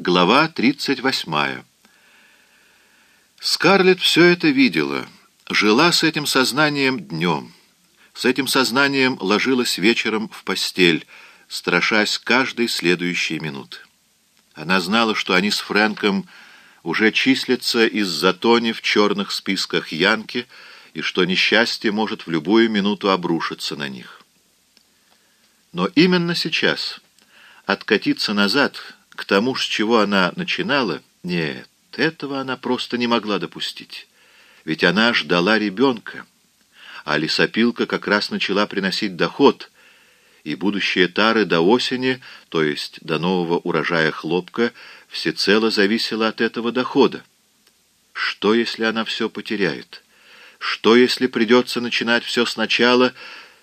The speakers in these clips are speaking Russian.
Глава 38. Скарлетт все это видела, жила с этим сознанием днем. С этим сознанием ложилась вечером в постель, страшась каждой следующей минуты. Она знала, что они с Фрэнком уже числятся из-за Тони в черных списках Янки, и что несчастье может в любую минуту обрушиться на них. Но именно сейчас откатиться назад к тому, с чего она начинала, нет, этого она просто не могла допустить. Ведь она ждала ребенка, а лесопилка как раз начала приносить доход, и будущее тары до осени, то есть до нового урожая хлопка, всецело зависело от этого дохода. Что, если она все потеряет? Что, если придется начинать все сначала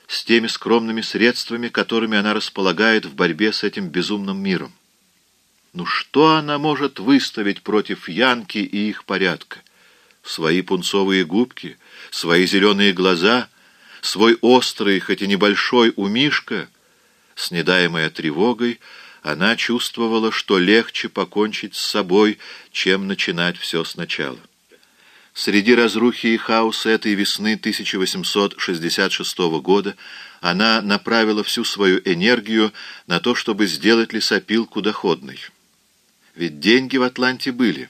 с теми скромными средствами, которыми она располагает в борьбе с этим безумным миром? Ну что она может выставить против Янки и их порядка? Свои пунцовые губки, свои зеленые глаза, свой острый, хоть и небольшой умишка. С недаемой тревогой она чувствовала, что легче покончить с собой, чем начинать все сначала. Среди разрухи и хаоса этой весны 1866 года она направила всю свою энергию на то, чтобы сделать лесопилку доходной. Ведь деньги в Атланте были.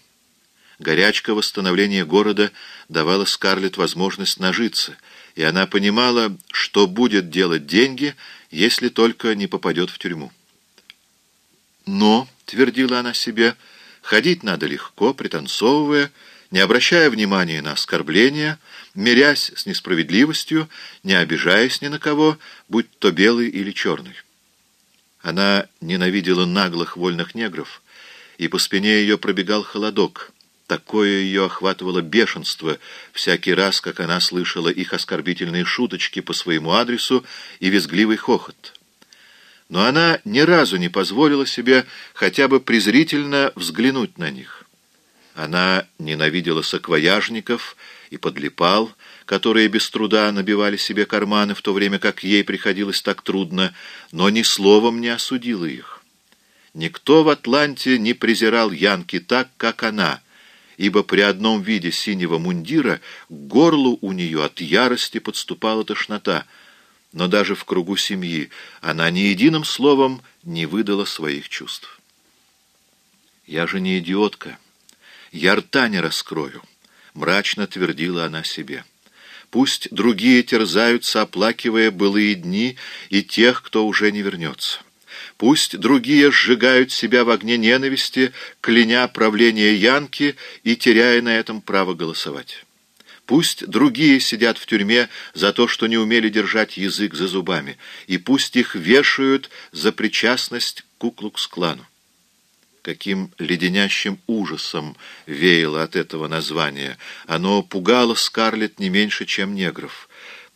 Горячка восстановления города давала Скарлетт возможность нажиться, и она понимала, что будет делать деньги, если только не попадет в тюрьму. «Но», — твердила она себе, — «ходить надо легко, пританцовывая, не обращая внимания на оскорбления, мирясь с несправедливостью, не обижаясь ни на кого, будь то белый или черный». Она ненавидела наглых вольных негров, и по спине ее пробегал холодок. Такое ее охватывало бешенство всякий раз, как она слышала их оскорбительные шуточки по своему адресу и визгливый хохот. Но она ни разу не позволила себе хотя бы презрительно взглянуть на них. Она ненавидела саквояжников и подлипал, которые без труда набивали себе карманы, в то время как ей приходилось так трудно, но ни словом не осудила их. Никто в Атланте не презирал Янки так, как она, ибо при одном виде синего мундира к горлу у нее от ярости подступала тошнота, но даже в кругу семьи она ни единым словом не выдала своих чувств. «Я же не идиотка. Я рта не раскрою», — мрачно твердила она себе. «Пусть другие терзаются, оплакивая былые дни и тех, кто уже не вернется». Пусть другие сжигают себя в огне ненависти, кляня правление Янки и теряя на этом право голосовать. Пусть другие сидят в тюрьме за то, что не умели держать язык за зубами, и пусть их вешают за причастность к Куклукс-клану. Каким леденящим ужасом веяло от этого названия. Оно пугало Скарлетт не меньше, чем негров.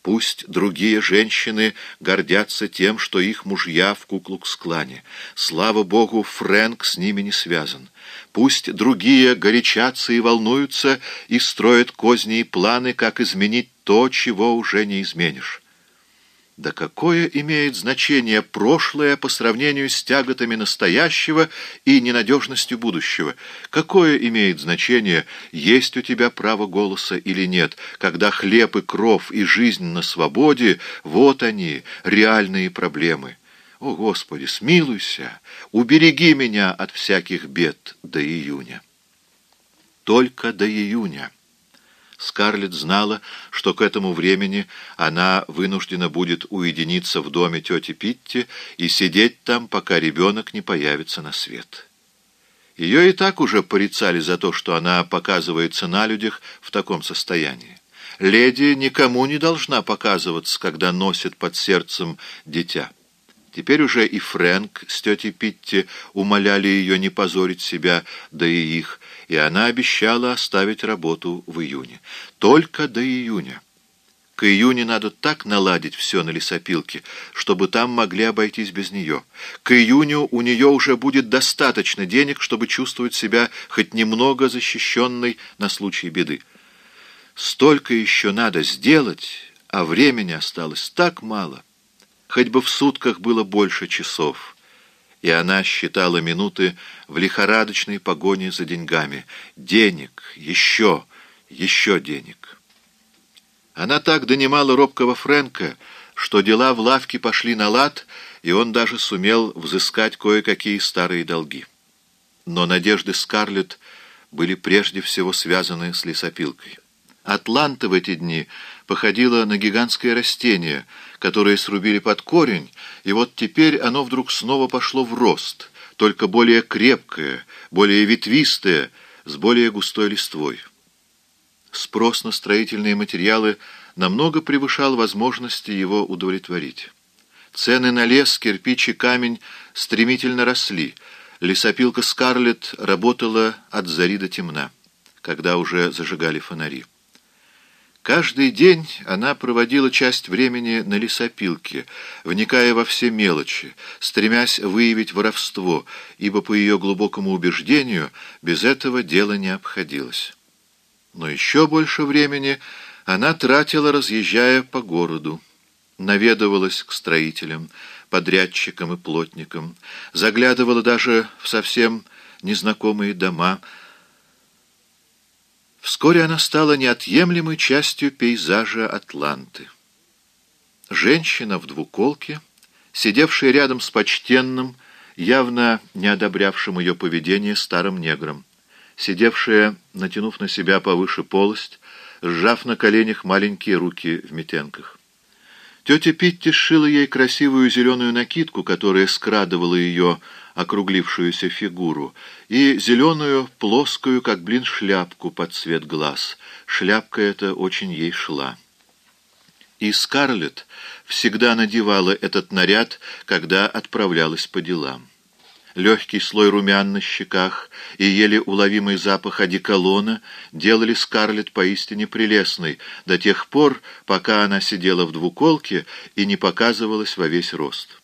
Пусть другие женщины гордятся тем, что их мужья в Куклукс-клане. Слава Богу, Фрэнк с ними не связан. Пусть другие горячатся и волнуются и строят козни и планы, как изменить то, чего уже не изменишь. Да какое имеет значение прошлое по сравнению с тяготами настоящего и ненадежностью будущего? Какое имеет значение, есть у тебя право голоса или нет, когда хлеб и кров и жизнь на свободе, вот они, реальные проблемы? О, Господи, смилуйся, убереги меня от всяких бед до июня. Только до июня. Скарлетт знала, что к этому времени она вынуждена будет уединиться в доме тети Питти и сидеть там, пока ребенок не появится на свет. Ее и так уже порицали за то, что она показывается на людях в таком состоянии. Леди никому не должна показываться, когда носит под сердцем дитя. Теперь уже и Фрэнк с тетей Питти умоляли ее не позорить себя, да и их, и она обещала оставить работу в июне. Только до июня. К июню надо так наладить все на лесопилке, чтобы там могли обойтись без нее. К июню у нее уже будет достаточно денег, чтобы чувствовать себя хоть немного защищенной на случай беды. Столько еще надо сделать, а времени осталось так мало. Хоть бы в сутках было больше часов. и она считала минуты в лихорадочной погоне за деньгами. Денег, еще, еще денег. Она так донимала робкого Фрэнка, что дела в лавке пошли на лад, и он даже сумел взыскать кое-какие старые долги. Но надежды Скарлетт были прежде всего связаны с лесопилкой. Атланта в эти дни походила на гигантское растение, которое срубили под корень, и вот теперь оно вдруг снова пошло в рост, только более крепкое, более ветвистое, с более густой листвой. Спрос на строительные материалы намного превышал возможности его удовлетворить. Цены на лес, кирпич и камень стремительно росли. Лесопилка «Скарлетт» работала от зари до темна, когда уже зажигали фонари. Каждый день она проводила часть времени на лесопилке, вникая во все мелочи, стремясь выявить воровство, ибо, по ее глубокому убеждению, без этого дело не обходилось. Но еще больше времени она тратила, разъезжая по городу, наведывалась к строителям, подрядчикам и плотникам, заглядывала даже в совсем незнакомые дома, Вскоре она стала неотъемлемой частью пейзажа Атланты. Женщина в двуколке, сидевшая рядом с почтенным, явно не одобрявшим ее поведение старым негром, сидевшая, натянув на себя повыше полость, сжав на коленях маленькие руки в метенках. Тетя Питти сшила ей красивую зеленую накидку, которая скрадывала ее округлившуюся фигуру, и зеленую, плоскую, как блин, шляпку под цвет глаз. Шляпка эта очень ей шла. И Скарлетт всегда надевала этот наряд, когда отправлялась по делам. Легкий слой румян на щеках и еле уловимый запах одеколона делали Скарлетт поистине прелестной до тех пор, пока она сидела в двуколке и не показывалась во весь рост.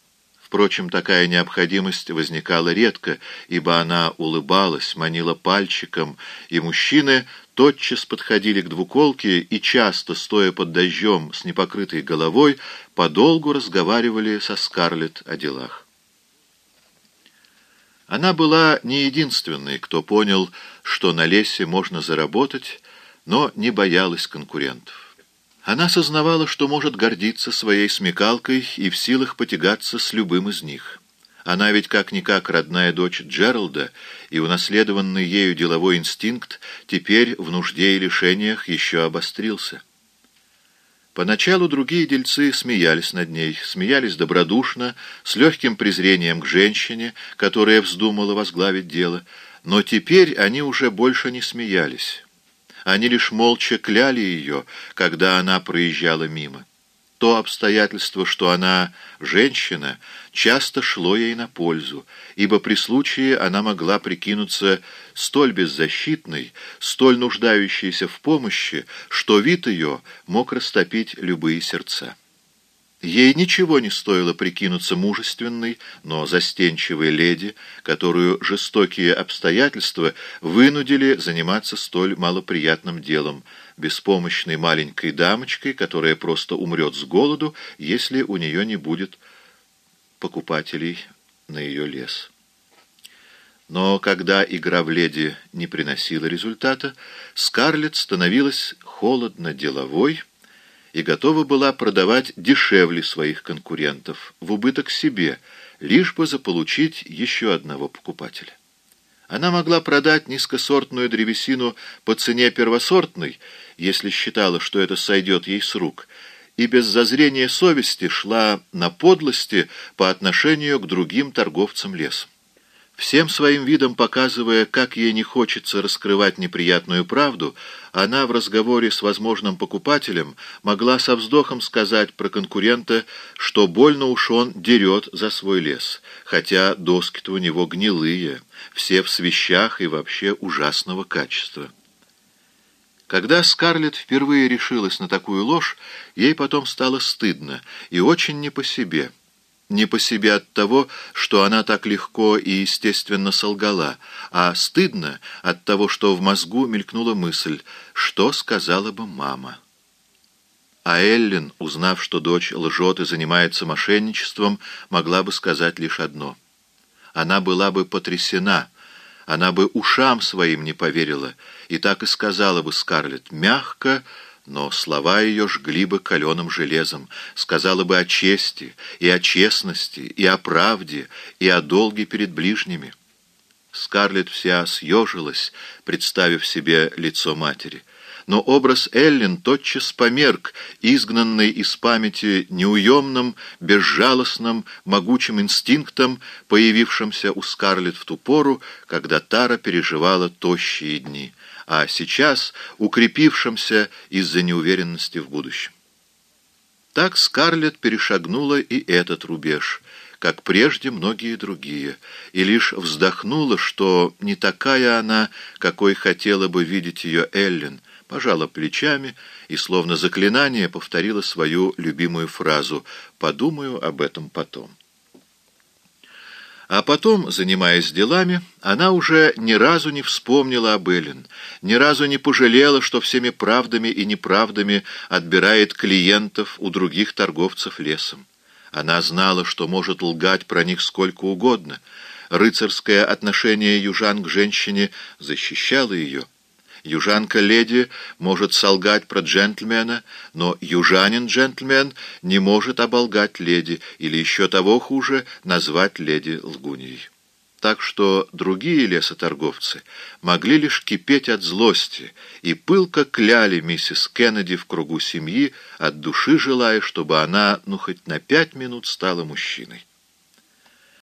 Впрочем, такая необходимость возникала редко, ибо она улыбалась, манила пальчиком, и мужчины тотчас подходили к двуколке и часто, стоя под дождем с непокрытой головой, подолгу разговаривали со Скарлетт о делах. Она была не единственной, кто понял, что на лесе можно заработать, но не боялась конкурентов. Она сознавала, что может гордиться своей смекалкой и в силах потягаться с любым из них. Она ведь как-никак родная дочь Джералда, и унаследованный ею деловой инстинкт теперь в нужде и лишениях еще обострился. Поначалу другие дельцы смеялись над ней, смеялись добродушно, с легким презрением к женщине, которая вздумала возглавить дело, но теперь они уже больше не смеялись. Они лишь молча кляли ее, когда она проезжала мимо. То обстоятельство, что она женщина, часто шло ей на пользу, ибо при случае она могла прикинуться столь беззащитной, столь нуждающейся в помощи, что вид ее мог растопить любые сердца. Ей ничего не стоило прикинуться мужественной, но застенчивой леди, которую жестокие обстоятельства вынудили заниматься столь малоприятным делом, беспомощной маленькой дамочкой, которая просто умрет с голоду, если у нее не будет покупателей на ее лес. Но когда игра в леди не приносила результата, Скарлетт становилась холодно-деловой, и готова была продавать дешевле своих конкурентов, в убыток себе, лишь бы заполучить еще одного покупателя. Она могла продать низкосортную древесину по цене первосортной, если считала, что это сойдет ей с рук, и без зазрения совести шла на подлости по отношению к другим торговцам лесом. Всем своим видом показывая, как ей не хочется раскрывать неприятную правду, она в разговоре с возможным покупателем могла со вздохом сказать про конкурента, что больно уж он дерет за свой лес, хотя доски-то у него гнилые, все в свещах и вообще ужасного качества. Когда Скарлетт впервые решилась на такую ложь, ей потом стало стыдно и очень не по себе — не по себе от того, что она так легко и естественно солгала, а стыдно от того, что в мозгу мелькнула мысль, что сказала бы мама. А Эллен, узнав, что дочь лжет и занимается мошенничеством, могла бы сказать лишь одно. она была бы потрясена, она бы ушам своим не поверила, и так и сказала бы Скарлетт мягко, но слова ее жгли бы каленым железом, сказала бы о чести, и о честности, и о правде, и о долге перед ближними. Скарлетт вся съежилась, представив себе лицо матери — но образ Эллен тотчас померк, изгнанный из памяти неуемным, безжалостным, могучим инстинктом, появившимся у Скарлетт в ту пору, когда Тара переживала тощие дни, а сейчас укрепившимся из-за неуверенности в будущем. Так Скарлетт перешагнула и этот рубеж, как прежде многие другие, и лишь вздохнула, что не такая она, какой хотела бы видеть ее Эллен, пожала плечами и, словно заклинание, повторила свою любимую фразу «подумаю об этом потом». А потом, занимаясь делами, она уже ни разу не вспомнила об Эллен, ни разу не пожалела, что всеми правдами и неправдами отбирает клиентов у других торговцев лесом. Она знала, что может лгать про них сколько угодно. Рыцарское отношение южан к женщине защищало ее. Южанка-леди может солгать про джентльмена, но южанин-джентльмен не может оболгать леди или еще того хуже назвать леди лгуньей. Так что другие лесоторговцы могли лишь кипеть от злости и пылко кляли миссис Кеннеди в кругу семьи, от души желая, чтобы она, ну, хоть на пять минут стала мужчиной.